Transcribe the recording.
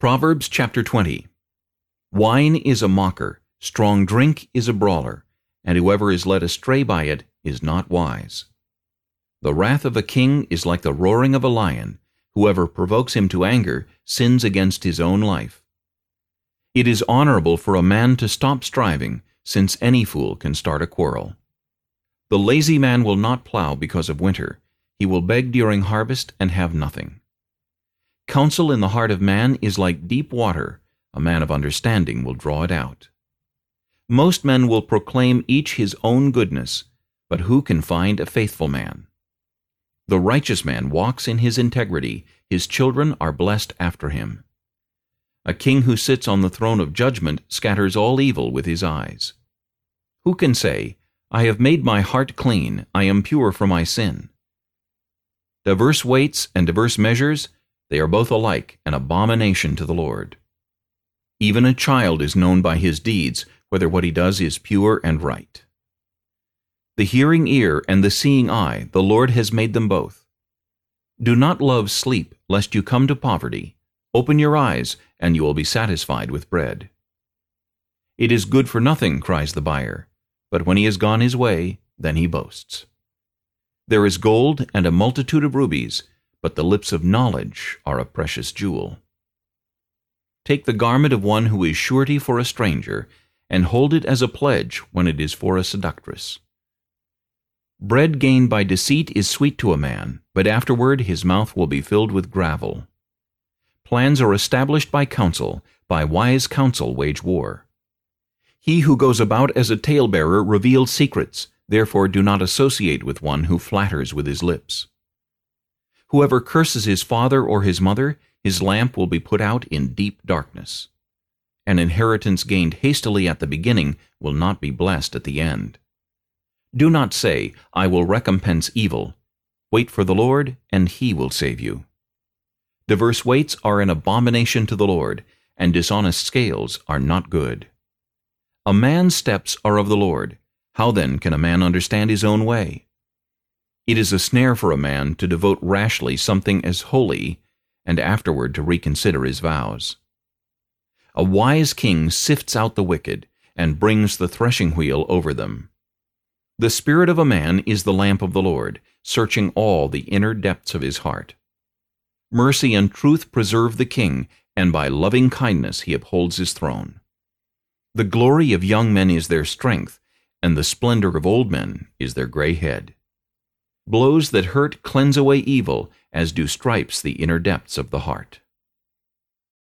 Proverbs chapter 20 Wine is a mocker, strong drink is a brawler, and whoever is led astray by it is not wise. The wrath of a king is like the roaring of a lion. Whoever provokes him to anger sins against his own life. It is honorable for a man to stop striving, since any fool can start a quarrel. The lazy man will not plow because of winter. He will beg during harvest and have nothing. Counsel in the heart of man is like deep water. A man of understanding will draw it out. Most men will proclaim each his own goodness, but who can find a faithful man? The righteous man walks in his integrity. His children are blessed after him. A king who sits on the throne of judgment scatters all evil with his eyes. Who can say, I have made my heart clean, I am pure from my sin? Diverse weights and diverse measures, they are both alike an abomination to the Lord. Even a child is known by his deeds, whether what he does is pure and right. The hearing ear and the seeing eye, the Lord has made them both. Do not love sleep, lest you come to poverty. Open your eyes, and you will be satisfied with bread. It is good for nothing, cries the buyer, but when he has gone his way, then he boasts. There is gold and a multitude of rubies, but the lips of knowledge are a precious jewel. Take the garment of one who is surety for a stranger, and hold it as a pledge when it is for a seductress. Bread gained by deceit is sweet to a man, but afterward his mouth will be filled with gravel. Plans are established by counsel, by wise counsel wage war. He who goes about as a talebearer reveals secrets, therefore do not associate with one who flatters with his lips. Whoever curses his father or his mother, his lamp will be put out in deep darkness. An inheritance gained hastily at the beginning will not be blessed at the end. Do not say, I will recompense evil. Wait for the Lord, and he will save you. Diverse weights are an abomination to the Lord, and dishonest scales are not good. A man's steps are of the Lord. How then can a man understand his own way? It is a snare for a man to devote rashly something as holy, and afterward to reconsider his vows. A wise king sifts out the wicked, and brings the threshing wheel over them. The spirit of a man is the lamp of the Lord, searching all the inner depths of his heart. Mercy and truth preserve the king, and by loving kindness he upholds his throne. The glory of young men is their strength, and the splendor of old men is their gray head. Blows that hurt cleanse away evil, as do stripes the inner depths of the heart.